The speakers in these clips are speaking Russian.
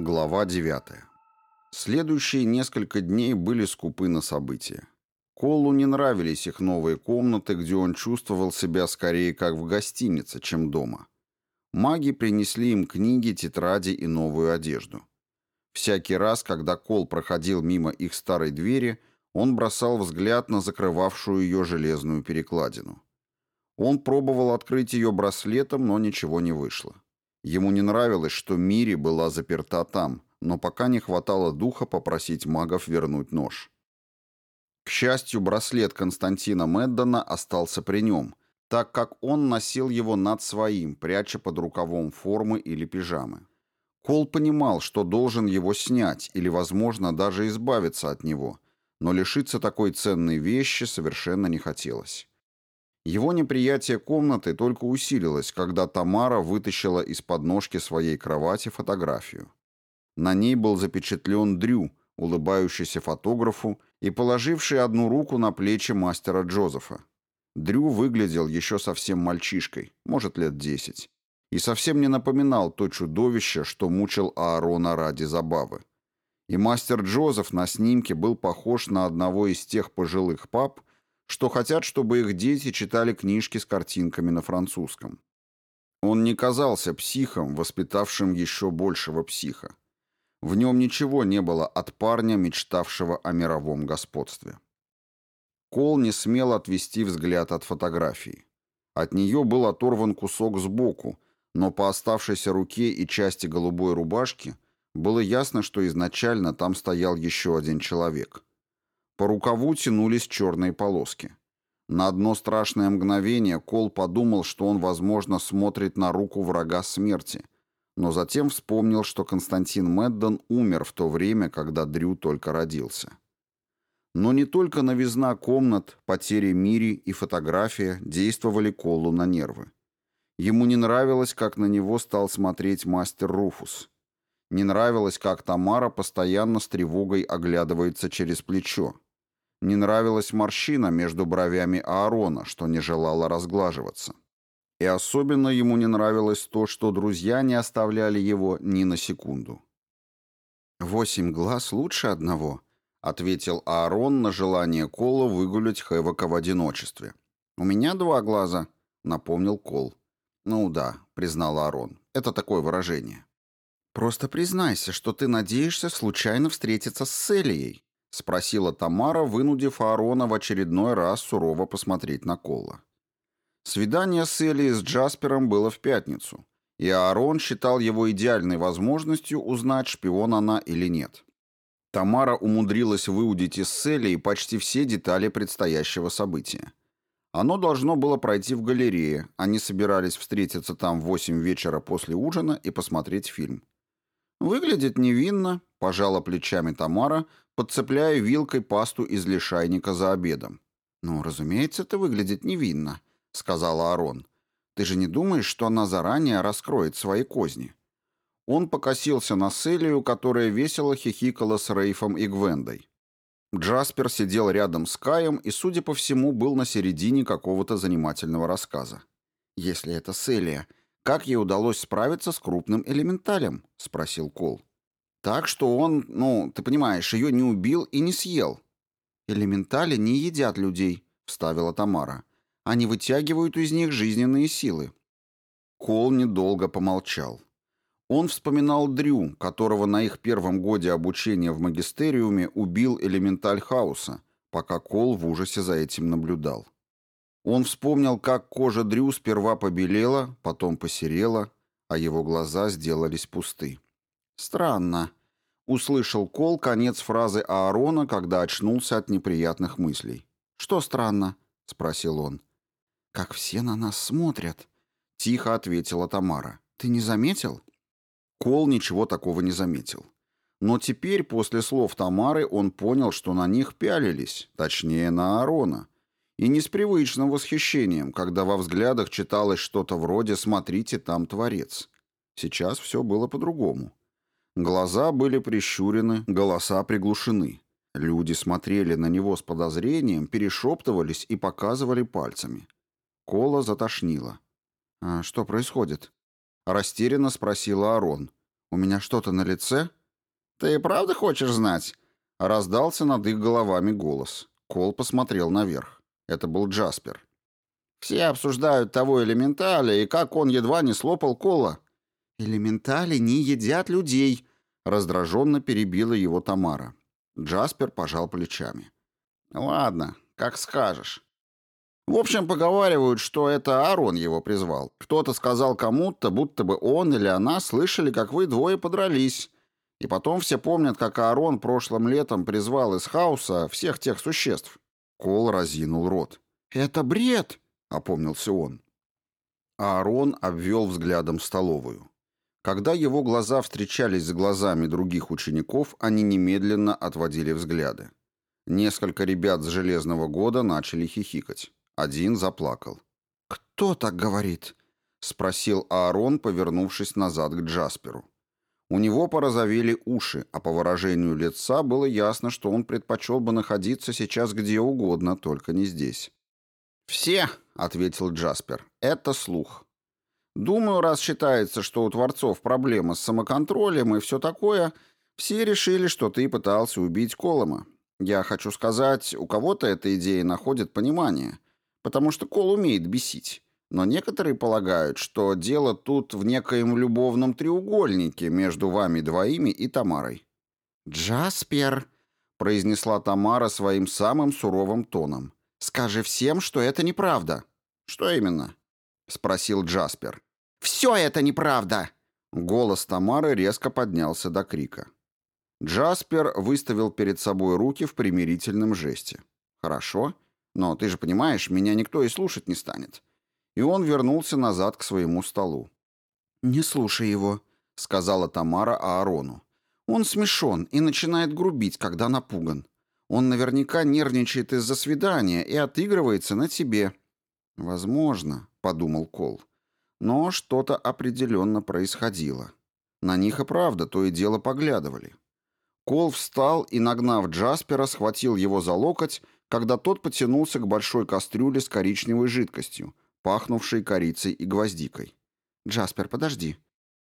Глава 9. Следующие несколько дней были скупы на события. Колу не нравились их новые комнаты, где он чувствовал себя скорее как в гостинице, чем дома. Маги принесли им книги, тетради и новую одежду. Всякий раз, когда Кол проходил мимо их старой двери, он бросал взгляд на закрывавшую ее железную перекладину. Он пробовал открыть ее браслетом, но ничего не вышло. Ему не нравилось, что Мири была заперта там, но пока не хватало духа попросить магов вернуть нож. К счастью, браслет Константина Меддона остался при нем, так как он носил его над своим, пряча под рукавом формы или пижамы. Кол понимал, что должен его снять или, возможно, даже избавиться от него, но лишиться такой ценной вещи совершенно не хотелось. Его неприятие комнаты только усилилось, когда Тамара вытащила из подножки своей кровати фотографию. На ней был запечатлен Дрю, улыбающийся фотографу и положивший одну руку на плечи мастера Джозефа. Дрю выглядел еще совсем мальчишкой, может, лет десять, и совсем не напоминал то чудовище, что мучил Аарона ради забавы. И мастер Джозеф на снимке был похож на одного из тех пожилых пап, что хотят, чтобы их дети читали книжки с картинками на французском. Он не казался психом, воспитавшим еще большего психа. В нем ничего не было от парня, мечтавшего о мировом господстве. Кол не смел отвести взгляд от фотографии. От нее был оторван кусок сбоку, но по оставшейся руке и части голубой рубашки было ясно, что изначально там стоял еще один человек. По рукаву тянулись черные полоски. На одно страшное мгновение Кол подумал, что он, возможно, смотрит на руку врага смерти, но затем вспомнил, что Константин Меддон умер в то время, когда Дрю только родился. Но не только новизна комнат, потери Мири и фотография действовали Колу на нервы. Ему не нравилось, как на него стал смотреть мастер Руфус. Не нравилось, как Тамара постоянно с тревогой оглядывается через плечо. Не нравилась морщина между бровями Аарона, что не желала разглаживаться. И особенно ему не нравилось то, что друзья не оставляли его ни на секунду. «Восемь глаз лучше одного», — ответил Аарон на желание Кола выгулять Хэвока в одиночестве. «У меня два глаза», — напомнил Кол. «Ну да», — признал Аарон, — «это такое выражение». «Просто признайся, что ты надеешься случайно встретиться с Селией», — спросила Тамара, вынудив Аарона в очередной раз сурово посмотреть на Колла. Свидание с Элли с Джаспером было в пятницу, и Аарон считал его идеальной возможностью узнать, шпион она или нет. Тамара умудрилась выудить из Селли почти все детали предстоящего события. Оно должно было пройти в галерее, они собирались встретиться там в восемь вечера после ужина и посмотреть фильм. «Выглядит невинно», — пожала плечами Тамара, подцепляя вилкой пасту из лишайника за обедом. «Ну, разумеется, это выглядит невинно», — сказала Арон. «Ты же не думаешь, что она заранее раскроет свои козни?» Он покосился на Селию, которая весело хихикала с Рейфом и Гвендой. Джаспер сидел рядом с Каем и, судя по всему, был на середине какого-то занимательного рассказа. «Если это Селия, как ей удалось справиться с крупным элементалем?» — спросил Кол. Так что он, ну, ты понимаешь, ее не убил и не съел. Элементали не едят людей, вставила Тамара. Они вытягивают из них жизненные силы. Кол недолго помолчал. Он вспоминал Дрю, которого на их первом годе обучения в магистериуме убил элементаль хаоса, пока Кол в ужасе за этим наблюдал. Он вспомнил, как кожа Дрю сперва побелела, потом посерела, а его глаза сделались пусты. «Странно», — услышал Кол конец фразы Аарона, когда очнулся от неприятных мыслей. «Что странно?» — спросил он. «Как все на нас смотрят», — тихо ответила Тамара. «Ты не заметил?» Кол ничего такого не заметил. Но теперь, после слов Тамары, он понял, что на них пялились, точнее, на Аарона. И не с привычным восхищением, когда во взглядах читалось что-то вроде «смотрите, там творец». Сейчас все было по-другому. Глаза были прищурены, голоса приглушены. Люди смотрели на него с подозрением, перешептывались и показывали пальцами. Кола затошнило. «А что происходит?» Растерянно спросила Арон. У меня что-то на лице? Ты правда хочешь знать? Раздался над их головами голос. Кол посмотрел наверх. Это был Джаспер. Все обсуждают того элементаля и как он едва не слопал Кола. Элементали не едят людей, раздраженно перебила его Тамара. Джаспер пожал плечами. Ладно, как скажешь. В общем, поговаривают, что это Арон его призвал. Кто-то сказал кому-то, будто бы он или она слышали, как вы двое подрались. И потом все помнят, как Аарон прошлым летом призвал из хаоса всех тех существ. Кол разинул рот. «Это бред!» — опомнился он. Аарон обвел взглядом столовую. Когда его глаза встречались с глазами других учеников, они немедленно отводили взгляды. Несколько ребят с «Железного года» начали хихикать. Один заплакал. «Кто так говорит?» — спросил Аарон, повернувшись назад к Джасперу. У него порозовели уши, а по выражению лица было ясно, что он предпочел бы находиться сейчас где угодно, только не здесь. «Все», — ответил Джаспер, — «это слух. Думаю, раз считается, что у творцов проблема с самоконтролем и все такое, все решили, что ты пытался убить Колома. Я хочу сказать, у кого-то эта идея находит понимание, потому что Кол умеет бесить. Но некоторые полагают, что дело тут в некоем любовном треугольнике между вами двоими и Тамарой. «Джаспер», — произнесла Тамара своим самым суровым тоном, — «скажи всем, что это неправда». «Что именно?» — спросил Джаспер. «Все это неправда!» Голос Тамары резко поднялся до крика. Джаспер выставил перед собой руки в примирительном жесте. «Хорошо, но ты же понимаешь, меня никто и слушать не станет». И он вернулся назад к своему столу. «Не слушай его», — сказала Тамара Аарону. «Он смешон и начинает грубить, когда напуган. Он наверняка нервничает из-за свидания и отыгрывается на тебе». «Возможно», — подумал Кол. Но что-то определенно происходило. На них и правда то и дело поглядывали. Кол встал и, нагнав Джаспера, схватил его за локоть, когда тот потянулся к большой кастрюле с коричневой жидкостью, пахнувшей корицей и гвоздикой. «Джаспер, подожди.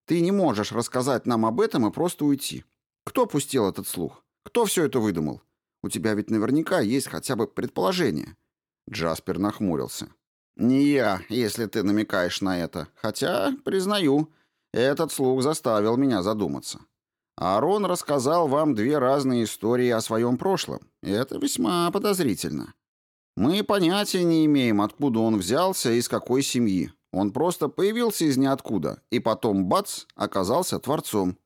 Ты не можешь рассказать нам об этом и просто уйти. Кто пустил этот слух? Кто все это выдумал? У тебя ведь наверняка есть хотя бы предположение». Джаспер нахмурился. «Не я, если ты намекаешь на это. Хотя, признаю, этот слух заставил меня задуматься. Аарон рассказал вам две разные истории о своем прошлом, это весьма подозрительно. Мы понятия не имеем, откуда он взялся и из какой семьи. Он просто появился из ниоткуда, и потом, бац, оказался творцом.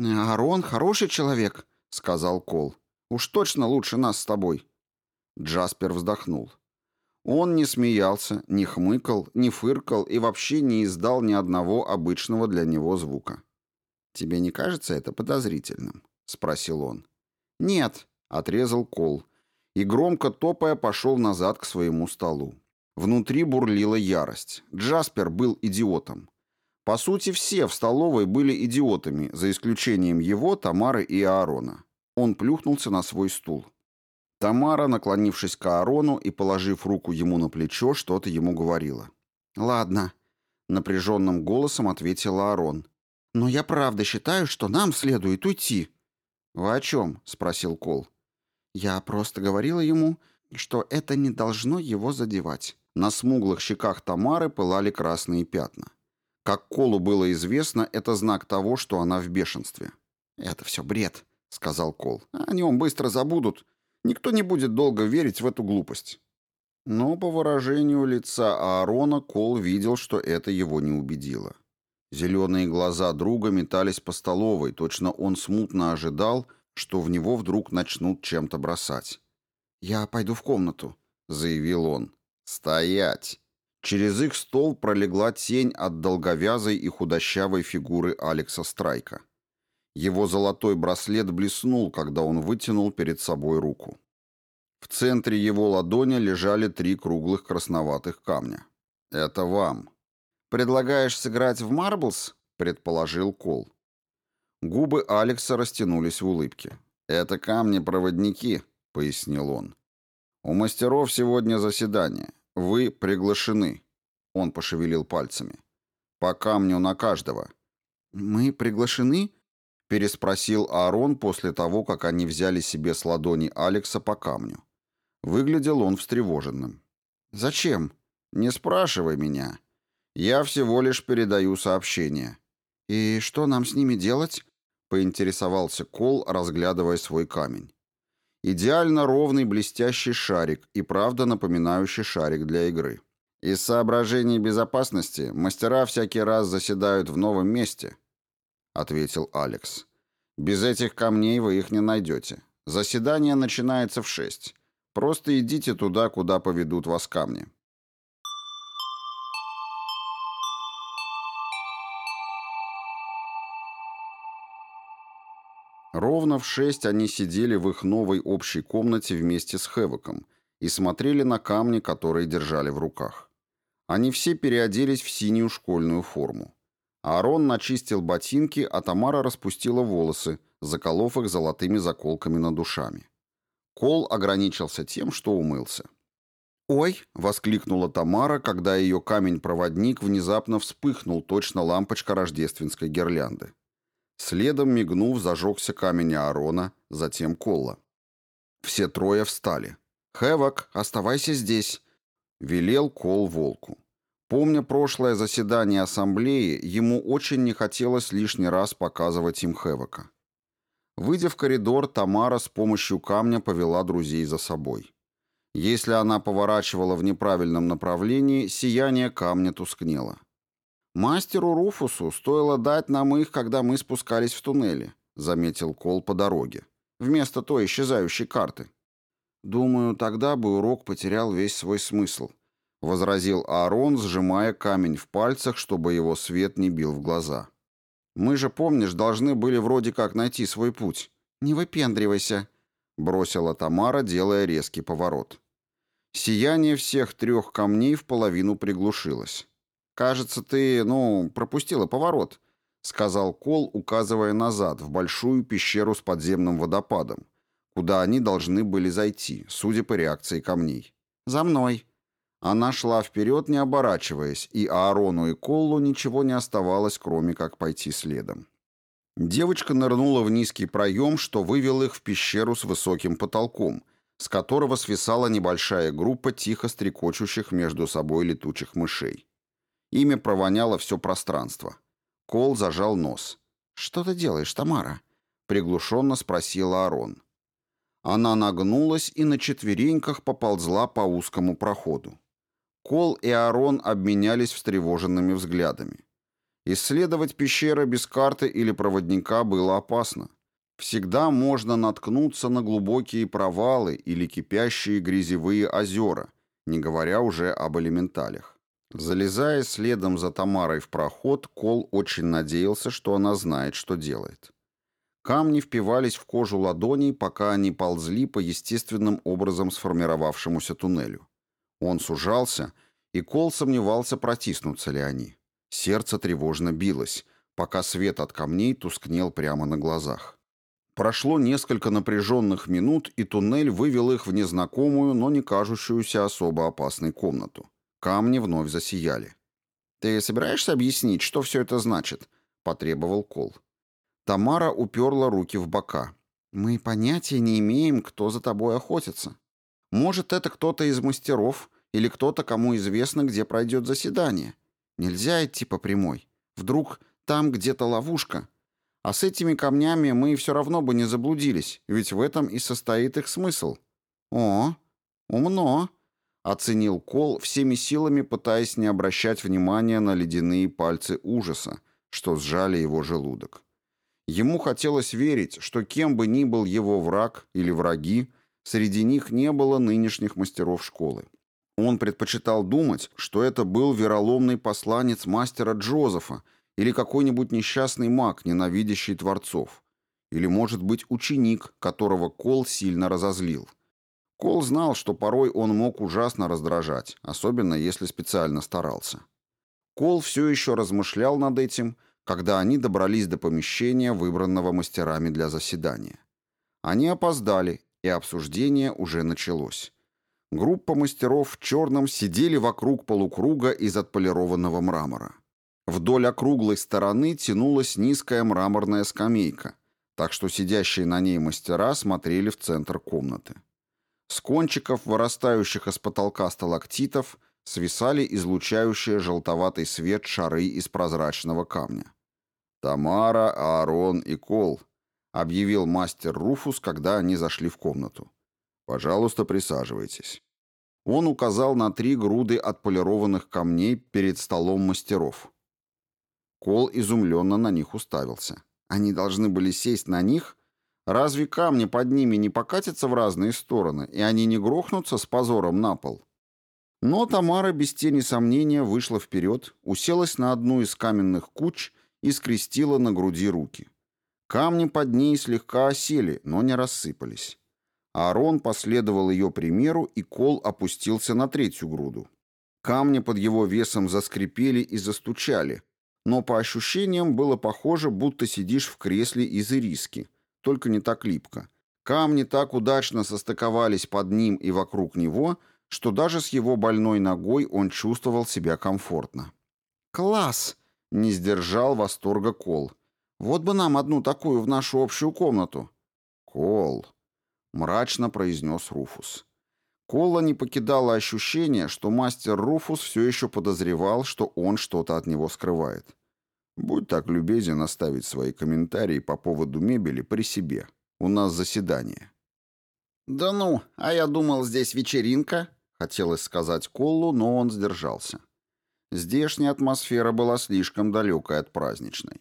«Аарон хороший человек», — сказал Кол. «Уж точно лучше нас с тобой». Джаспер вздохнул. Он не смеялся, не хмыкал, не фыркал и вообще не издал ни одного обычного для него звука. «Тебе не кажется это подозрительным?» — спросил он. «Нет», — отрезал Кол, и громко топая пошел назад к своему столу. Внутри бурлила ярость. Джаспер был идиотом. По сути, все в столовой были идиотами, за исключением его, Тамары и Аарона. Он плюхнулся на свой стул. Тамара, наклонившись к Аарону и положив руку ему на плечо, что-то ему говорила. «Ладно», — напряженным голосом ответил Аарон. Но я правда считаю, что нам следует уйти». «Вы о чем?» — спросил Кол. «Я просто говорила ему, что это не должно его задевать». На смуглых щеках Тамары пылали красные пятна. Как Колу было известно, это знак того, что она в бешенстве. «Это все бред», — сказал Кол. «О нем быстро забудут. Никто не будет долго верить в эту глупость». Но по выражению лица Аарона Кол видел, что это его не убедило. Зеленые глаза друга метались по столовой, точно он смутно ожидал, что в него вдруг начнут чем-то бросать. «Я пойду в комнату», — заявил он. «Стоять!» Через их стол пролегла тень от долговязой и худощавой фигуры Алекса Страйка. Его золотой браслет блеснул, когда он вытянул перед собой руку. В центре его ладони лежали три круглых красноватых камня. «Это вам», «Предлагаешь сыграть в марблс?» — предположил Кол. Губы Алекса растянулись в улыбке. «Это камни-проводники», — пояснил он. «У мастеров сегодня заседание. Вы приглашены». Он пошевелил пальцами. «По камню на каждого. «Мы приглашены?» — переспросил Аарон после того, как они взяли себе с ладони Алекса по камню. Выглядел он встревоженным. «Зачем?» «Не спрашивай меня. Я всего лишь передаю сообщение». «И что нам с ними делать?» — поинтересовался Кол, разглядывая свой камень. Идеально ровный блестящий шарик и правда напоминающий шарик для игры. Из соображений безопасности мастера всякий раз заседают в новом месте, ответил Алекс. Без этих камней вы их не найдете. Заседание начинается в шесть. Просто идите туда, куда поведут вас камни. Ровно в шесть они сидели в их новой общей комнате вместе с Хэвоком и смотрели на камни, которые держали в руках. Они все переоделись в синюю школьную форму. Аарон начистил ботинки, а Тамара распустила волосы, заколов их золотыми заколками над душами. Кол ограничился тем, что умылся. «Ой!» — воскликнула Тамара, когда ее камень-проводник внезапно вспыхнул, точно лампочка рождественской гирлянды. Следом, мигнув, зажегся камень Аарона, затем Колла. Все трое встали. «Хэвок, оставайся здесь», — велел Кол волку. Помня прошлое заседание ассамблеи, ему очень не хотелось лишний раз показывать им Хэвока. Выйдя в коридор, Тамара с помощью камня повела друзей за собой. Если она поворачивала в неправильном направлении, сияние камня тускнело. «Мастеру Руфусу стоило дать нам их, когда мы спускались в туннеле», — заметил Кол по дороге, вместо той исчезающей карты. «Думаю, тогда бы урок потерял весь свой смысл», — возразил Аарон, сжимая камень в пальцах, чтобы его свет не бил в глаза. «Мы же, помнишь, должны были вроде как найти свой путь». «Не выпендривайся», — бросила Тамара, делая резкий поворот. Сияние всех трех камней в половину приглушилось. «Кажется, ты, ну, пропустила поворот», — сказал Кол, указывая назад, в большую пещеру с подземным водопадом, куда они должны были зайти, судя по реакции камней. «За мной». Она шла вперед, не оборачиваясь, и Аарону и Коллу ничего не оставалось, кроме как пойти следом. Девочка нырнула в низкий проем, что вывел их в пещеру с высоким потолком, с которого свисала небольшая группа тихо стрекочущих между собой летучих мышей. Ими провоняло все пространство. Кол зажал нос. «Что ты делаешь, Тамара?» — приглушенно спросила Арон. Она нагнулась и на четвереньках поползла по узкому проходу. Кол и Арон обменялись встревоженными взглядами. Исследовать пещеры без карты или проводника было опасно. Всегда можно наткнуться на глубокие провалы или кипящие грязевые озера, не говоря уже об элементалях. Залезая следом за Тамарой в проход, Кол очень надеялся, что она знает, что делает. Камни впивались в кожу ладоней, пока они ползли по естественным образом сформировавшемуся туннелю. Он сужался, и Кол сомневался, протиснутся ли они. Сердце тревожно билось, пока свет от камней тускнел прямо на глазах. Прошло несколько напряженных минут, и туннель вывел их в незнакомую, но не кажущуюся особо опасной комнату. Камни вновь засияли. «Ты собираешься объяснить, что все это значит?» — потребовал Кол. Тамара уперла руки в бока. «Мы понятия не имеем, кто за тобой охотится. Может, это кто-то из мастеров или кто-то, кому известно, где пройдет заседание. Нельзя идти по прямой. Вдруг там где-то ловушка. А с этими камнями мы все равно бы не заблудились, ведь в этом и состоит их смысл». «О, умно», Оценил Кол, всеми силами пытаясь не обращать внимания на ледяные пальцы ужаса, что сжали его желудок. Ему хотелось верить, что кем бы ни был его враг или враги, среди них не было нынешних мастеров школы. Он предпочитал думать, что это был вероломный посланец мастера Джозефа или какой-нибудь несчастный маг, ненавидящий творцов. Или, может быть, ученик, которого Кол сильно разозлил – Кол знал, что порой он мог ужасно раздражать, особенно если специально старался. Кол все еще размышлял над этим, когда они добрались до помещения, выбранного мастерами для заседания. Они опоздали, и обсуждение уже началось. Группа мастеров в черном сидели вокруг полукруга из отполированного мрамора. Вдоль округлой стороны тянулась низкая мраморная скамейка, так что сидящие на ней мастера смотрели в центр комнаты. С кончиков, вырастающих из потолка сталактитов, свисали излучающие желтоватый свет шары из прозрачного камня. «Тамара, Аарон и Кол», — объявил мастер Руфус, когда они зашли в комнату. «Пожалуйста, присаживайтесь». Он указал на три груды отполированных камней перед столом мастеров. Кол изумленно на них уставился. Они должны были сесть на них? Разве камни под ними не покатятся в разные стороны, и они не грохнутся с позором на пол? Но Тамара без тени сомнения вышла вперед, уселась на одну из каменных куч и скрестила на груди руки. Камни под ней слегка осели, но не рассыпались. Аарон последовал ее примеру, и кол опустился на третью груду. Камни под его весом заскрипели и застучали, но по ощущениям было похоже, будто сидишь в кресле из ириски, только не так липко. Камни так удачно состыковались под ним и вокруг него, что даже с его больной ногой он чувствовал себя комфортно. «Класс!» — не сдержал восторга Кол. «Вот бы нам одну такую в нашу общую комнату». «Кол!» — мрачно произнес Руфус. Колла не покидало ощущение, что мастер Руфус все еще подозревал, что он что-то от него скрывает. «Будь так любезен оставить свои комментарии по поводу мебели при себе. У нас заседание». «Да ну, а я думал, здесь вечеринка», — хотелось сказать Коллу, но он сдержался. Здешняя атмосфера была слишком далекой от праздничной.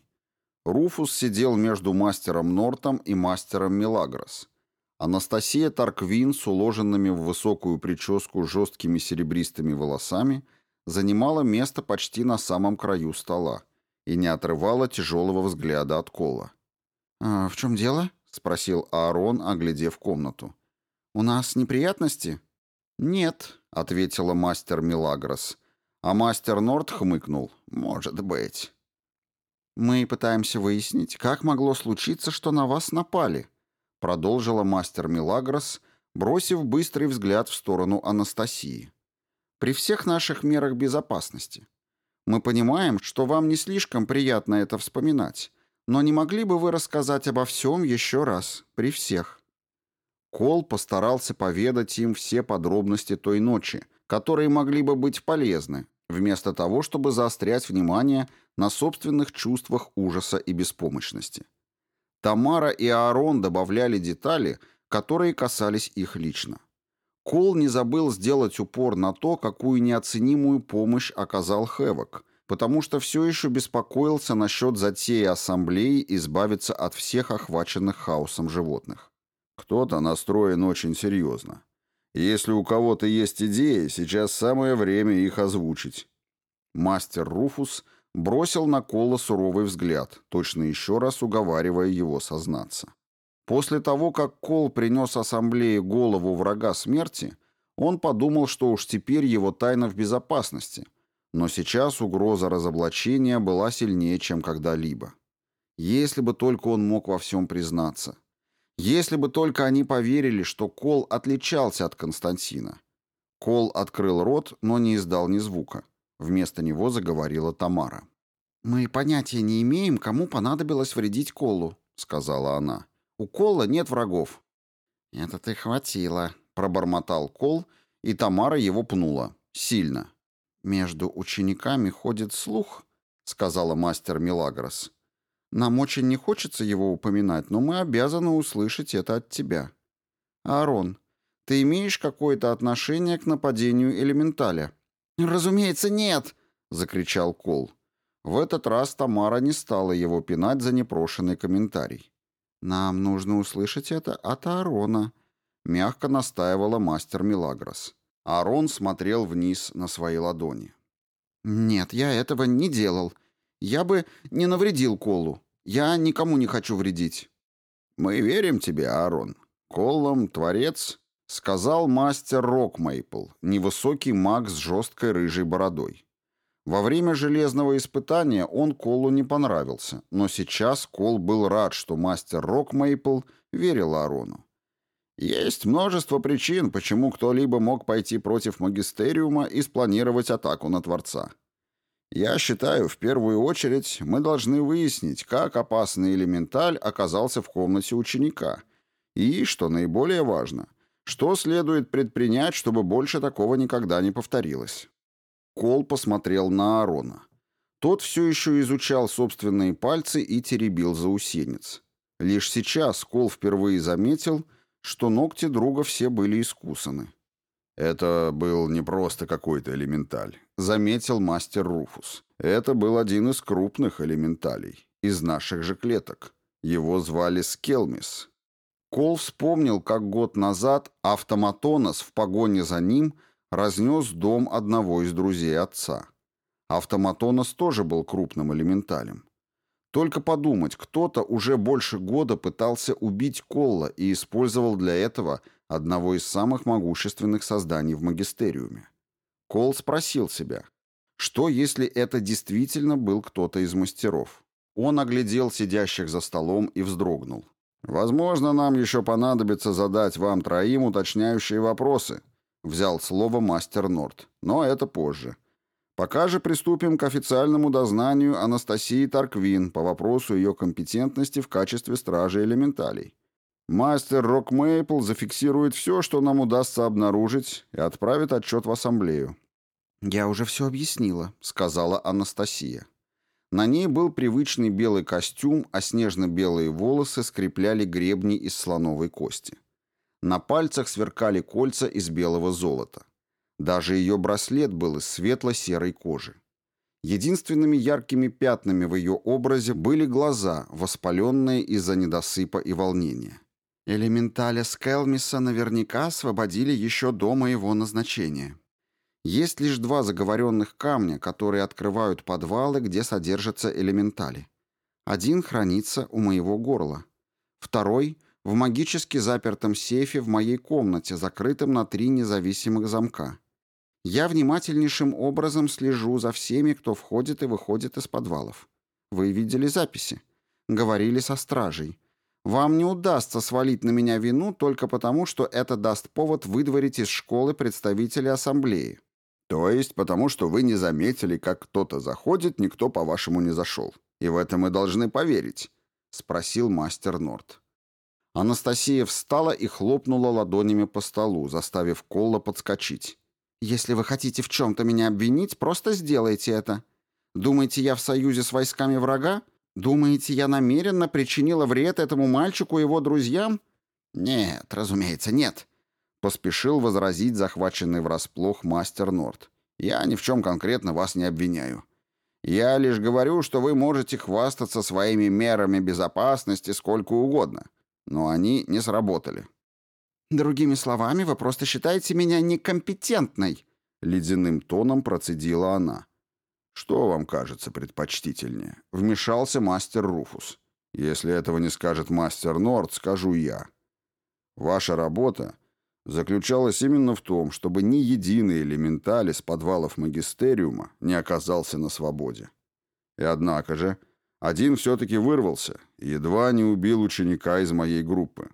Руфус сидел между мастером Нортом и мастером Милагрос. Анастасия Тарквин с уложенными в высокую прическу жесткими серебристыми волосами занимала место почти на самом краю стола и не отрывала тяжелого взгляда от Кола. «А в чем дело?» — спросил Аарон, оглядев комнату. «У нас неприятности?» «Нет», — ответила мастер Милагрос. А мастер Норт хмыкнул. «Может быть». «Мы пытаемся выяснить, как могло случиться, что на вас напали», продолжила мастер Милагрос, бросив быстрый взгляд в сторону Анастасии. При всех наших мерах безопасности. Мы понимаем, что вам не слишком приятно это вспоминать, но не могли бы вы рассказать обо всем еще раз, при всех? Кол постарался поведать им все подробности той ночи, которые могли бы быть полезны, вместо того, чтобы заострять внимание на собственных чувствах ужаса и беспомощности. Тамара и Аарон добавляли детали, которые касались их лично. Кол не забыл сделать упор на то, какую неоценимую помощь оказал Хэвок, потому что все еще беспокоился насчет затеи ассамблеи избавиться от всех охваченных хаосом животных. Кто-то настроен очень серьезно. Если у кого-то есть идеи, сейчас самое время их озвучить. Мастер Руфус – бросил на Кола суровый взгляд, точно еще раз уговаривая его сознаться. После того, как Кол принес ассамблее голову врага смерти, он подумал, что уж теперь его тайна в безопасности, но сейчас угроза разоблачения была сильнее, чем когда-либо. Если бы только он мог во всем признаться. Если бы только они поверили, что Кол отличался от Константина. Кол открыл рот, но не издал ни звука. Вместо него заговорила Тамара. «Мы понятия не имеем, кому понадобилось вредить Колу», — сказала она. «У Кола нет врагов». «Это ты хватило», — пробормотал Кол, и Тамара его пнула. Сильно. «Между учениками ходит слух», — сказала мастер Милагрос. «Нам очень не хочется его упоминать, но мы обязаны услышать это от тебя. Аарон, ты имеешь какое-то отношение к нападению элементаля?» «Разумеется, нет!» — закричал Кол. В этот раз Тамара не стала его пинать за непрошенный комментарий. «Нам нужно услышать это от Аарона», — мягко настаивала мастер Милагрос. Аарон смотрел вниз на свои ладони. «Нет, я этого не делал. Я бы не навредил Колу. Я никому не хочу вредить». «Мы верим тебе, Аарон. Колом, творец, сказал мастер Рокмейпл, невысокий маг с жесткой рыжей бородой. Во время железного испытания он Колу не понравился, но сейчас Кол был рад, что мастер Рокмейпл верил Арону. Есть множество причин, почему кто-либо мог пойти против магистериума и спланировать атаку на Творца. Я считаю, в первую очередь мы должны выяснить, как опасный элементаль оказался в комнате ученика. И, что наиболее важно, что следует предпринять, чтобы больше такого никогда не повторилось. Кол посмотрел на Аарона. Тот все еще изучал собственные пальцы и теребил заусенец. Лишь сейчас Кол впервые заметил, что ногти друга все были искусаны. «Это был не просто какой-то элементаль», — заметил мастер Руфус. «Это был один из крупных элементалей, из наших же клеток. Его звали Скелмис». Кол вспомнил, как год назад автоматонос в погоне за ним разнес дом одного из друзей отца. Автоматонос тоже был крупным элементалем. Только подумать, кто-то уже больше года пытался убить Колла и использовал для этого одного из самых могущественных созданий в магистериуме. Кол спросил себя, что если это действительно был кто-то из мастеров? Он оглядел сидящих за столом и вздрогнул. «Возможно, нам еще понадобится задать вам троим уточняющие вопросы», взял слово мастер Норт, но это позже. Пока же приступим к официальному дознанию Анастасии Тарквин по вопросу ее компетентности в качестве стражи элементалей. Мастер Рок Мейпл зафиксирует все, что нам удастся обнаружить, и отправит отчет в ассамблею. «Я уже все объяснила», — сказала Анастасия. На ней был привычный белый костюм, а снежно-белые волосы скрепляли гребни из слоновой кости. На пальцах сверкали кольца из белого золота. Даже ее браслет был из светло-серой кожи. Единственными яркими пятнами в ее образе были глаза, воспаленные из-за недосыпа и волнения. Элементаля Скелмиса наверняка освободили еще до моего назначения. Есть лишь два заговоренных камня, которые открывают подвалы, где содержатся элементали. Один хранится у моего горла. Второй — в магически запертом сейфе в моей комнате, закрытом на три независимых замка. Я внимательнейшим образом слежу за всеми, кто входит и выходит из подвалов. Вы видели записи. Говорили со стражей. Вам не удастся свалить на меня вину только потому, что это даст повод выдворить из школы представителя ассамблеи. То есть потому, что вы не заметили, как кто-то заходит, никто, по-вашему, не зашел. И в это мы должны поверить?» — спросил мастер Норт. Анастасия встала и хлопнула ладонями по столу, заставив Колла подскочить. «Если вы хотите в чем-то меня обвинить, просто сделайте это. Думаете, я в союзе с войсками врага? Думаете, я намеренно причинила вред этому мальчику и его друзьям? Нет, разумеется, нет. Поспешил возразить захваченный врасплох мастер Норт. Я ни в чем конкретно вас не обвиняю. Я лишь говорю, что вы можете хвастаться своими мерами безопасности сколько угодно, но они не сработали. Другими словами, вы просто считаете меня некомпетентной, ледяным тоном процедила она. «Что вам кажется предпочтительнее?» — вмешался мастер Руфус. «Если этого не скажет мастер Норд, скажу я. Ваша работа заключалась именно в том, чтобы ни единый элементаль из подвалов магистериума не оказался на свободе. И однако же, один все-таки вырвался едва не убил ученика из моей группы.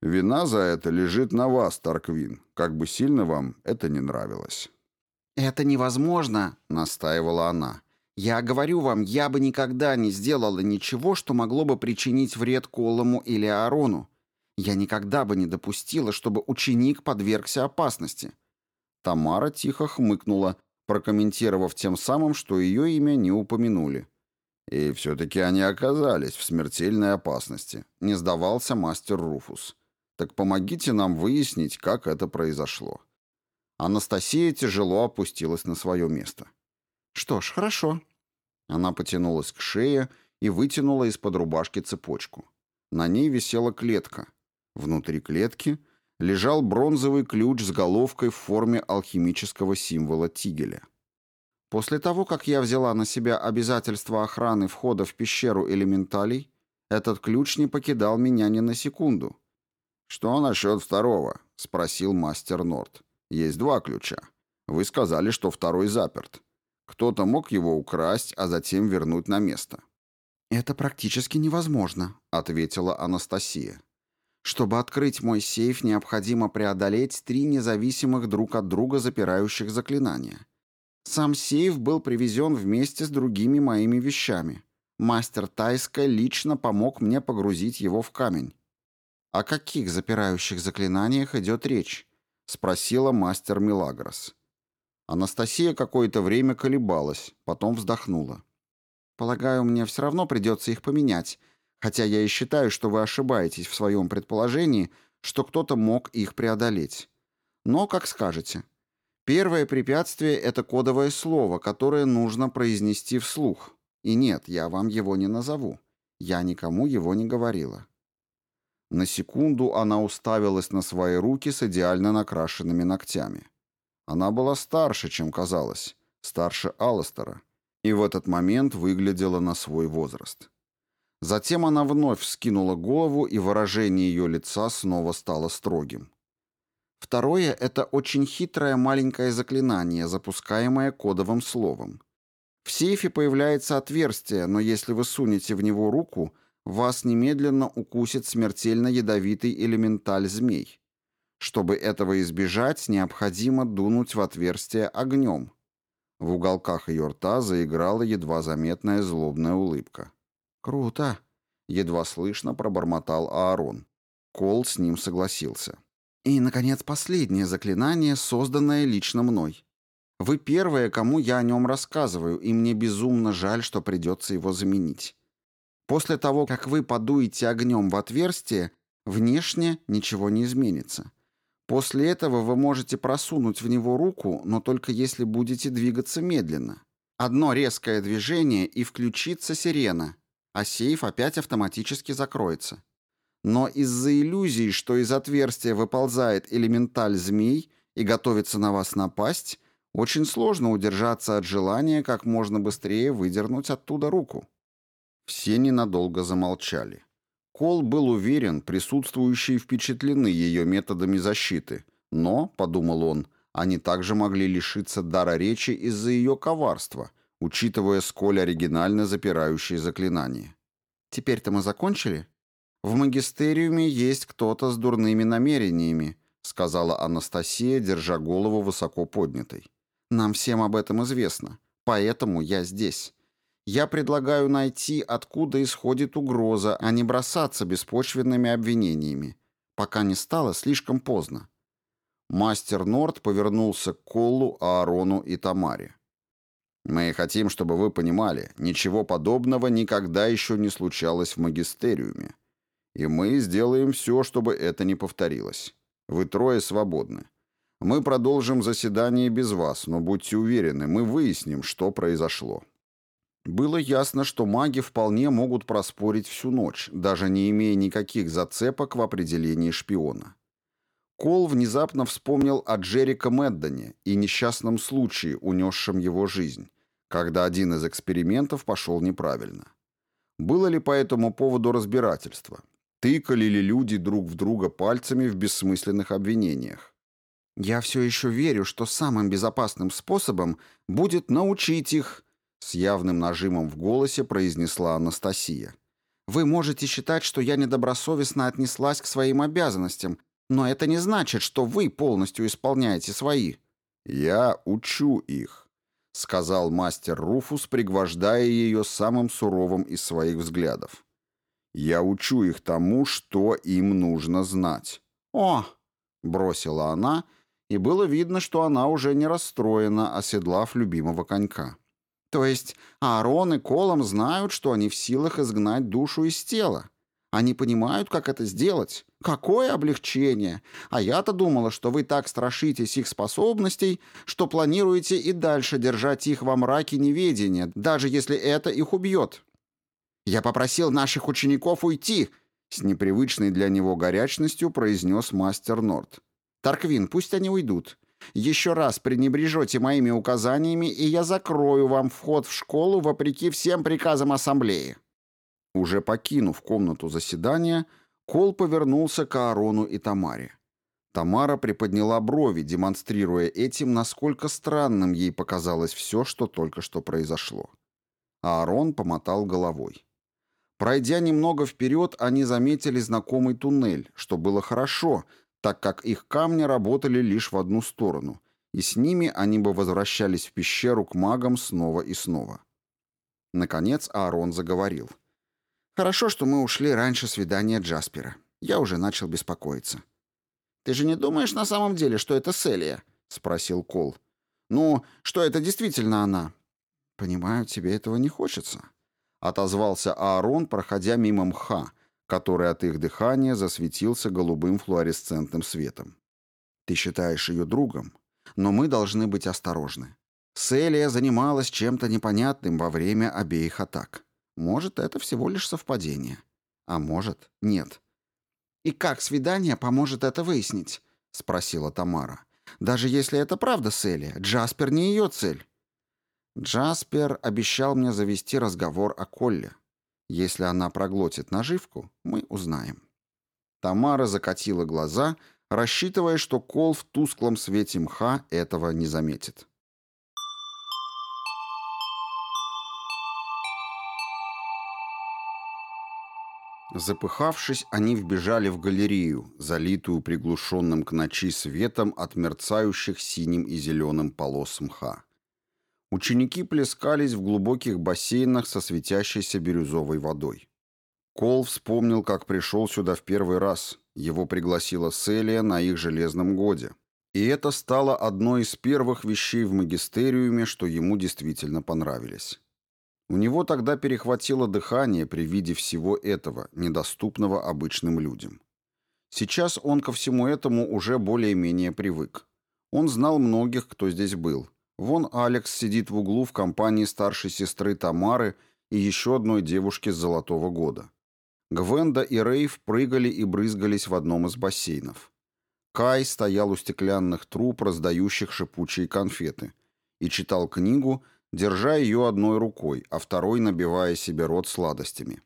Вина за это лежит на вас, Тарквин, как бы сильно вам это не нравилось». «Это невозможно», — настаивала она. «Я говорю вам, я бы никогда не сделала ничего, что могло бы причинить вред Колому или Аарону. Я никогда бы не допустила, чтобы ученик подвергся опасности». Тамара тихо хмыкнула, прокомментировав тем самым, что ее имя не упомянули. «И все-таки они оказались в смертельной опасности», — не сдавался мастер Руфус. «Так помогите нам выяснить, как это произошло». Анастасия тяжело опустилась на свое место. «Что ж, хорошо». Она потянулась к шее и вытянула из-под рубашки цепочку. На ней висела клетка. Внутри клетки лежал бронзовый ключ с головкой в форме алхимического символа тигеля. После того, как я взяла на себя обязательство охраны входа в пещеру элементалей, этот ключ не покидал меня ни на секунду. «Что насчет второго?» — спросил мастер Норт. Есть два ключа. Вы сказали, что второй заперт. Кто-то мог его украсть, а затем вернуть на место. «Это практически невозможно», — ответила Анастасия. «Чтобы открыть мой сейф, необходимо преодолеть три независимых друг от друга запирающих заклинания. Сам сейф был привезен вместе с другими моими вещами. Мастер Тайска лично помог мне погрузить его в камень. «О каких запирающих заклинаниях идет речь?» — спросила мастер Милагрос. Анастасия какое-то время колебалась, потом вздохнула. «Полагаю, мне все равно придется их поменять, хотя я и считаю, что вы ошибаетесь в своем предположении, что кто-то мог их преодолеть. Но как скажете. Первое препятствие — это кодовое слово, которое нужно произнести вслух. И нет, я вам его не назову. Я никому его не говорила». На секунду она уставилась на свои руки с идеально накрашенными ногтями. Она была старше, чем казалось, старше Алластера, и в этот момент выглядела на свой возраст. Затем она вновь вскинула голову, и выражение ее лица снова стало строгим. Второе — это очень хитрое маленькое заклинание, запускаемое кодовым словом. В сейфе появляется отверстие, но если вы сунете в него руку, вас немедленно укусит смертельно ядовитый элементаль змей. Чтобы этого избежать, необходимо дунуть в отверстие огнем. В уголках ее рта заиграла едва заметная злобная улыбка. «Круто!» — едва слышно пробормотал Аарон. Кол с ним согласился. «И, наконец, последнее заклинание, созданное лично мной. Вы первые, кому я о нем рассказываю, и мне безумно жаль, что придется его заменить. После того, как вы подуете огнем в отверстие, внешне ничего не изменится. После этого вы можете просунуть в него руку, но только если будете двигаться медленно. Одно резкое движение и включится сирена, а сейф опять автоматически закроется. Но из-за иллюзии, что из отверстия выползает элементаль змей и готовится на вас напасть, очень сложно удержаться от желания как можно быстрее выдернуть оттуда руку. Все ненадолго замолчали. Кол был уверен, присутствующие впечатлены ее методами защиты, но, подумал он, они также могли лишиться дара речи из-за ее коварства, учитывая сколь оригинально запирающие заклинания. «Теперь-то мы закончили? В магистериуме есть кто-то с дурными намерениями», сказала Анастасия, держа голову высоко поднятой. «Нам всем об этом известно, поэтому я здесь. Я предлагаю найти, откуда исходит угроза, а не бросаться беспочвенными обвинениями, пока не стало слишком поздно. Мастер Норд повернулся к Коллу, Аарону и Тамаре. «Мы хотим, чтобы вы понимали, ничего подобного никогда еще не случалось в магистериуме. И мы сделаем все, чтобы это не повторилось. Вы трое свободны. Мы продолжим заседание без вас, но будьте уверены, мы выясним, что произошло». Было ясно, что маги вполне могут проспорить всю ночь, даже не имея никаких зацепок в определении шпиона. Кол внезапно вспомнил о Джерика Меддоне и несчастном случае, унесшем его жизнь, когда один из экспериментов пошел неправильно. Было ли по этому поводу разбирательство? Тыкали ли люди друг в друга пальцами в бессмысленных обвинениях? «Я все еще верю, что самым безопасным способом будет научить их», с явным нажимом в голосе произнесла Анастасия. «Вы можете считать, что я недобросовестно отнеслась к своим обязанностям, но это не значит, что вы полностью исполняете свои». «Я учу их», — сказал мастер Руфус, пригвождая ее самым суровым из своих взглядов. «Я учу их тому, что им нужно знать». «О!» — бросила она, и было видно, что она уже не расстроена, оседлав любимого конька. То есть Аарон и Колом знают, что они в силах изгнать душу из тела. Они понимают, как это сделать. Какое облегчение! А я-то думала, что вы так страшитесь их способностей, что планируете и дальше держать их во мраке неведения, даже если это их убьет. Я попросил наших учеников уйти, с непривычной для него горячностью произнес мастер Норд. Тарквин, пусть они уйдут. Еще раз пренебрежете моими указаниями, и я закрою вам вход в школу вопреки всем приказам ассамблеи». Уже покинув комнату заседания, Кол повернулся к Аарону и Тамаре. Тамара приподняла брови, демонстрируя этим, насколько странным ей показалось все, что только что произошло. Аарон помотал головой. Пройдя немного вперед, они заметили знакомый туннель, что было хорошо — так как их камни работали лишь в одну сторону, и с ними они бы возвращались в пещеру к магам снова и снова. Наконец Аарон заговорил. «Хорошо, что мы ушли раньше свидания Джаспера. Я уже начал беспокоиться». «Ты же не думаешь на самом деле, что это Селия?» — спросил Кол. «Ну, что это действительно она?» «Понимаю, тебе этого не хочется», — отозвался Аарон, проходя мимо мха, который от их дыхания засветился голубым флуоресцентным светом. «Ты считаешь ее другом, но мы должны быть осторожны. Селия занималась чем-то непонятным во время обеих атак. Может, это всего лишь совпадение. А может, нет. «И как свидание поможет это выяснить?» — спросила Тамара. «Даже если это правда Селия, Джаспер не ее цель». Джаспер обещал мне завести разговор о Колле. Если она проглотит наживку, мы узнаем. Тамара закатила глаза, рассчитывая, что Кол в тусклом свете мха этого не заметит. Запыхавшись, они вбежали в галерею, залитую приглушенным к ночи светом от мерцающих синим и зеленым полос мха. Ученики плескались в глубоких бассейнах со светящейся бирюзовой водой. Кол вспомнил, как пришел сюда в первый раз. Его пригласила Селия на их железном годе. И это стало одной из первых вещей в магистериуме, что ему действительно понравились. У него тогда перехватило дыхание при виде всего этого, недоступного обычным людям. Сейчас он ко всему этому уже более-менее привык. Он знал многих, кто здесь был. Вон Алекс сидит в углу в компании старшей сестры Тамары и еще одной девушки с Золотого года. Гвенда и Рейв прыгали и брызгались в одном из бассейнов. Кай стоял у стеклянных труб, раздающих шипучие конфеты, и читал книгу, держа ее одной рукой, а второй набивая себе рот сладостями.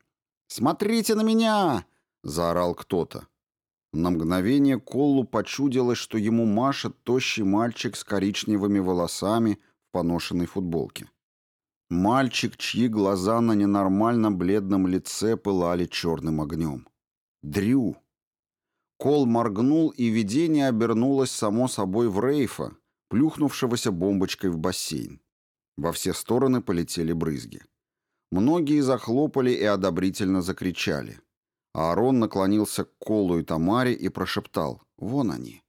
«Смотрите на меня!» — заорал кто-то. На мгновение Коллу почудилось, что ему машет тощий мальчик с коричневыми волосами в поношенной футболке. Мальчик, чьи глаза на ненормально бледном лице пылали черным огнем. Дрю. Кол моргнул, и видение обернулось само собой в Рейфа, плюхнувшегося бомбочкой в бассейн. Во все стороны полетели брызги. Многие захлопали и одобрительно закричали. Аарон наклонился к Колу и Тамаре и прошептал «Вон они».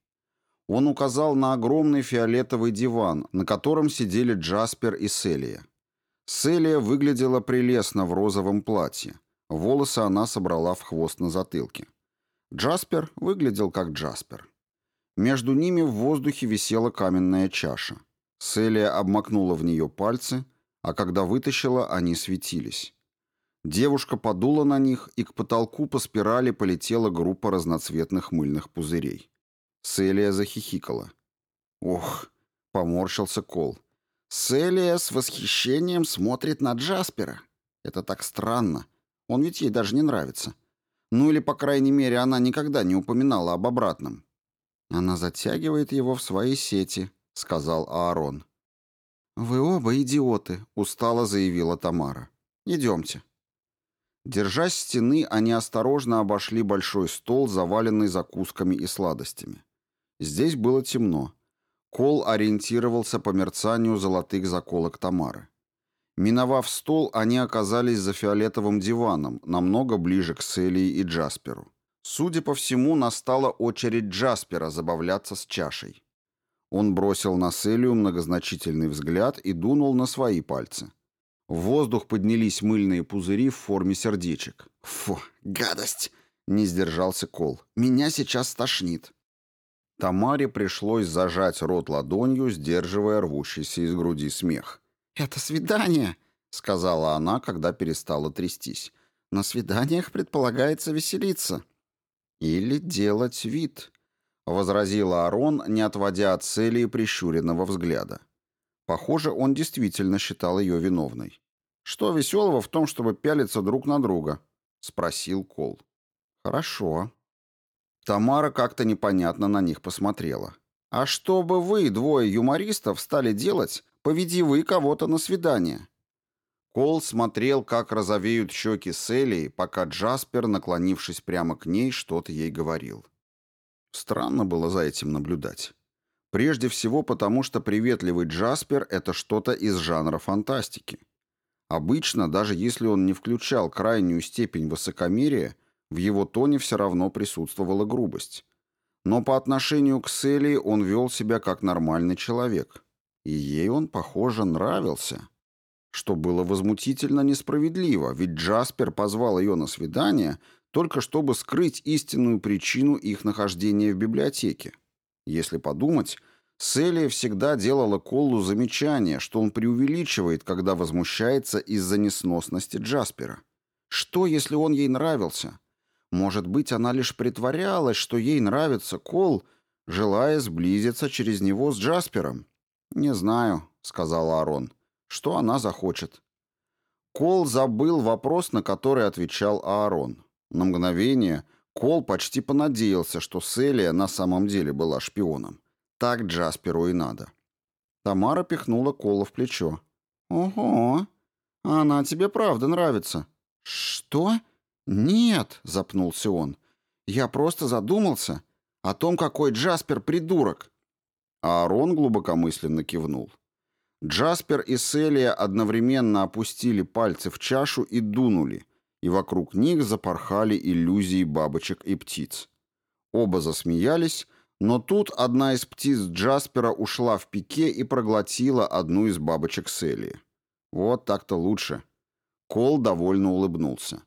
Он указал на огромный фиолетовый диван, на котором сидели Джаспер и Селия. Селия выглядела прелестно в розовом платье. Волосы она собрала в хвост на затылке. Джаспер выглядел как Джаспер. Между ними в воздухе висела каменная чаша. Селия обмакнула в нее пальцы, а когда вытащила, они светились. Девушка подула на них, и к потолку по спирали полетела группа разноцветных мыльных пузырей. Селия захихикала. «Ох!» — поморщился Кол. «Селия с восхищением смотрит на Джаспера. Это так странно. Он ведь ей даже не нравится. Ну или, по крайней мере, она никогда не упоминала об обратном. Она затягивает его в свои сети», — сказал Аарон. «Вы оба идиоты», — устало заявила Тамара. «Идемте». Держась стены, они осторожно обошли большой стол, заваленный закусками и сладостями. Здесь было темно. Кол ориентировался по мерцанию золотых заколок Тамары. Миновав стол, они оказались за фиолетовым диваном, намного ближе к Селии и Джасперу. Судя по всему, настала очередь Джаспера забавляться с чашей. Он бросил на Селию многозначительный взгляд и дунул на свои пальцы. В воздух поднялись мыльные пузыри в форме сердечек. «Фу, гадость!» — не сдержался Кол. «Меня сейчас стошнит». Тамаре пришлось зажать рот ладонью, сдерживая рвущийся из груди смех. «Это свидание!» — сказала она, когда перестала трястись. «На свиданиях предполагается веселиться». «Или делать вид», — возразила Арон, не отводя от цели прищуренного взгляда. Похоже, он действительно считал ее виновной. «Что веселого в том, чтобы пялиться друг на друга?» — спросил Кол. «Хорошо». Тамара как-то непонятно на них посмотрела. «А что бы вы, двое юмористов, стали делать, поведи вы кого-то на свидание?» Кол смотрел, как розовеют щеки Селии, пока Джаспер, наклонившись прямо к ней, что-то ей говорил. Странно было за этим наблюдать. Прежде всего потому, что приветливый Джаспер — это что-то из жанра фантастики. Обычно, даже если он не включал крайнюю степень высокомерия, в его тоне все равно присутствовала грубость. Но по отношению к Селии он вел себя как нормальный человек. И ей он, похоже, нравился. Что было возмутительно несправедливо, ведь Джаспер позвал ее на свидание только чтобы скрыть истинную причину их нахождения в библиотеке. Если подумать, Селия всегда делала Коллу замечание, что он преувеличивает, когда возмущается из-за несносности Джаспера. Что, если он ей нравился? Может быть, она лишь притворялась, что ей нравится Кол, желая сблизиться через него с Джаспером? «Не знаю», — сказал Аарон, — «что она захочет». Кол забыл вопрос, на который отвечал Аарон. На мгновение Кол почти понадеялся, что Селия на самом деле была шпионом. Так Джасперу и надо. Тамара пихнула Кола в плечо. «Ого! Она тебе правда нравится». «Что?» «Нет», — запнулся он. «Я просто задумался о том, какой Джаспер придурок». А Аарон глубокомысленно кивнул. Джаспер и Селия одновременно опустили пальцы в чашу и дунули, и вокруг них запорхали иллюзии бабочек и птиц. Оба засмеялись, но тут одна из птиц Джаспера ушла в пике и проглотила одну из бабочек Селии. Вот так-то лучше. Кол довольно улыбнулся.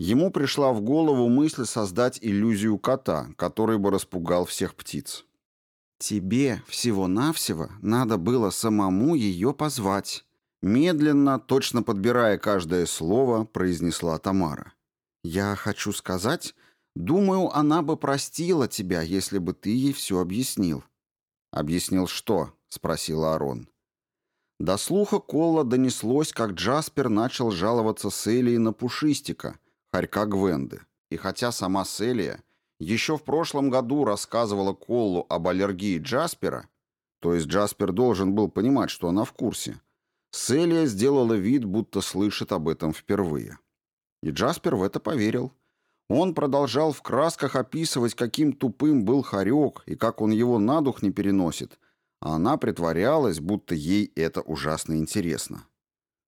Ему пришла в голову мысль создать иллюзию кота, который бы распугал всех птиц. «Тебе всего-навсего надо было самому ее позвать», Медленно, точно подбирая каждое слово, произнесла Тамара. «Я хочу сказать, думаю, она бы простила тебя, если бы ты ей все объяснил». «Объяснил что?» — спросил Арон. До слуха Колла донеслось, как Джаспер начал жаловаться Селии на Пушистика, хорька Гвенды. И хотя сама Селия еще в прошлом году рассказывала Коллу об аллергии Джаспера, то есть Джаспер должен был понимать, что она в курсе — Селия сделала вид, будто слышит об этом впервые. И Джаспер в это поверил. Он продолжал в красках описывать, каким тупым был хорек и как он его на дух не переносит, а она притворялась, будто ей это ужасно интересно.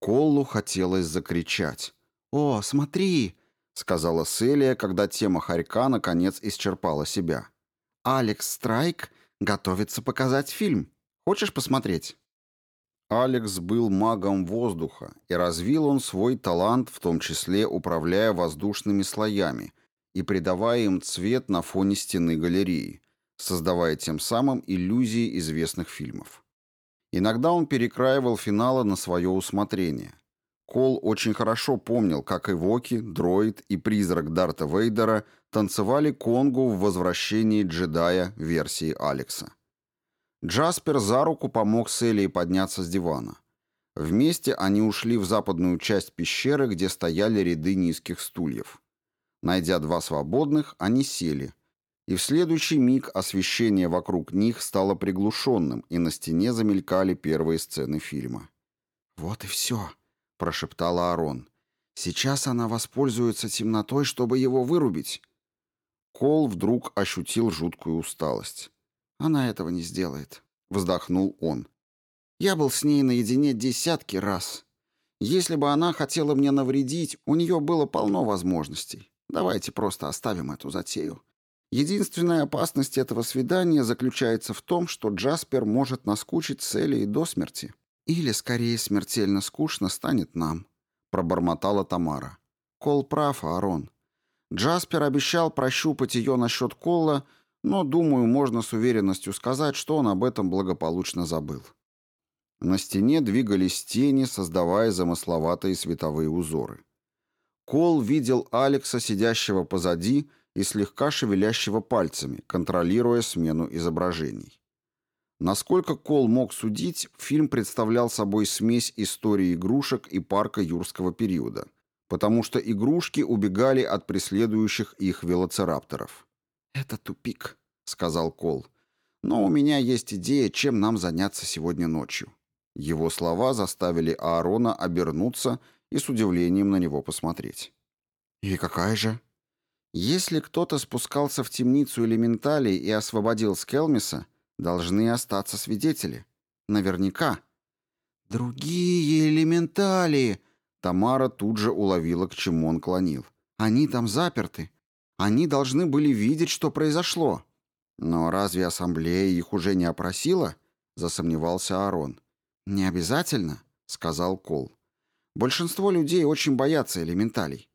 Коллу хотелось закричать. «О, смотри!» — сказала Селия, когда тема хорька наконец исчерпала себя. «Алекс Страйк готовится показать фильм. Хочешь посмотреть?» Алекс был магом воздуха, и развил он свой талант, в том числе управляя воздушными слоями и придавая им цвет на фоне стены галереи, создавая тем самым иллюзии известных фильмов. Иногда он перекраивал финалы на свое усмотрение. Кол очень хорошо помнил, как Эвоки, Дроид и призрак Дарта Вейдера танцевали конгу в «Возвращении джедая» версии Алекса. Джаспер за руку помог Селии подняться с дивана. Вместе они ушли в западную часть пещеры, где стояли ряды низких стульев. Найдя два свободных, они сели. И в следующий миг освещение вокруг них стало приглушенным, и на стене замелькали первые сцены фильма. «Вот и все», — прошептала Арон. «Сейчас она воспользуется темнотой, чтобы его вырубить». Кол вдруг ощутил жуткую усталость. Она этого не сделает, вздохнул он. Я был с ней наедине десятки раз. Если бы она хотела мне навредить, у нее было полно возможностей. Давайте просто оставим эту затею. Единственная опасность этого свидания заключается в том, что Джаспер может наскучить Селии до смерти. Или, скорее, смертельно скучно станет нам, пробормотала Тамара. Кол прав, Аарон. Джаспер обещал прощупать ее насчет Колла, но, думаю, можно с уверенностью сказать, что он об этом благополучно забыл. На стене двигались тени, создавая замысловатые световые узоры. Кол видел Алекса, сидящего позади и слегка шевелящего пальцами, контролируя смену изображений. Насколько Кол мог судить, фильм представлял собой смесь истории игрушек и парка юрского периода, потому что игрушки убегали от преследующих их велоцирапторов. «Это тупик», — сказал Кол. «Но у меня есть идея, чем нам заняться сегодня ночью». Его слова заставили Аарона обернуться и с удивлением на него посмотреть. «И какая же?» «Если кто-то спускался в темницу элементалей и освободил Скелмиса, Должны остаться свидетели. Наверняка. «Другие элементали!» Тамара тут же уловила, к чему он клонил. «Они там заперты. Они должны были видеть, что произошло». «Но разве ассамблея их уже не опросила?» — засомневался Арон. «Не обязательно», — сказал Кол. «Большинство людей очень боятся элементалей.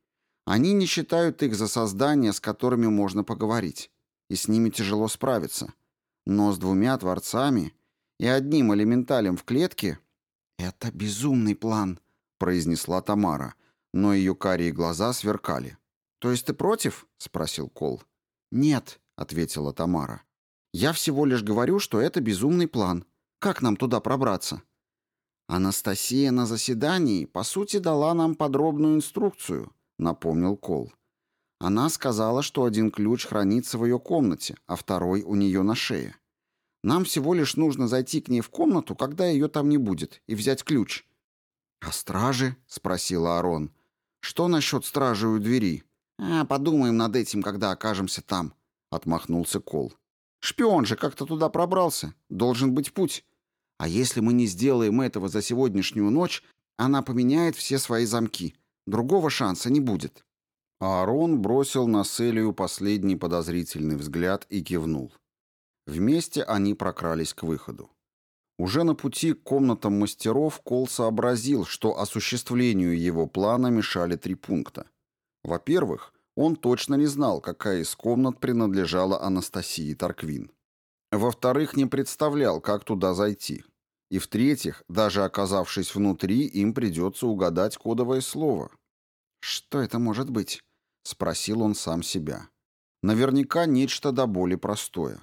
Они не считают их за создания, с которыми можно поговорить, и с ними тяжело справиться. Но с двумя творцами и одним элементалем в клетке «Это безумный план», — произнесла Тамара, но ее карие глаза сверкали. «То есть ты против?» — спросил Кол. «Нет», — ответила Тамара. «Я всего лишь говорю, что это безумный план. Как нам туда пробраться?» «Анастасия на заседании, по сути, дала нам подробную инструкцию», — напомнил Кол. «Она сказала, что один ключ хранится в ее комнате, а второй у нее на шее. Нам всего лишь нужно зайти к ней в комнату, когда ее там не будет, и взять ключ». «А стражи?» — спросила Арон. «Что насчет стражи у двери?» «А, подумаем над этим, когда окажемся там», — отмахнулся Кол. «Шпион же как-то туда пробрался. Должен быть путь. А если мы не сделаем этого за сегодняшнюю ночь, она поменяет все свои замки. Другого шанса не будет». Аарон бросил на Селию последний подозрительный взгляд и кивнул. Вместе они прокрались к выходу. Уже на пути к комнатам мастеров Кол сообразил, что осуществлению его плана мешали три пункта. Во-первых, он точно не знал, какая из комнат принадлежала Анастасии Тарквин. Во-вторых, не представлял, как туда зайти. И в-третьих, даже оказавшись внутри, им придется угадать кодовое слово. «Что это может быть?» — спросил он сам себя. Наверняка нечто до боли простое.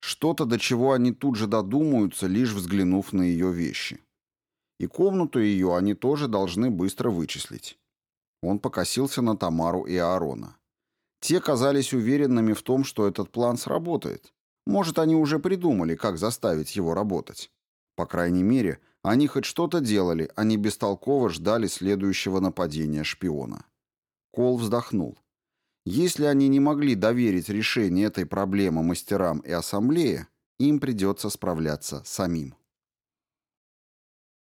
Что-то, до чего они тут же додумаются, лишь взглянув на ее вещи. И комнату ее они тоже должны быстро вычислить. Он покосился на Тамару и Аарона. Те казались уверенными в том, что этот план сработает. Может, они уже придумали, как заставить его работать. По крайней мере, они хоть что-то делали, они бестолково ждали следующего нападения шпиона. Кол вздохнул. Если они не могли доверить решение этой проблемы мастерам и ассамблее, им придется справляться самим.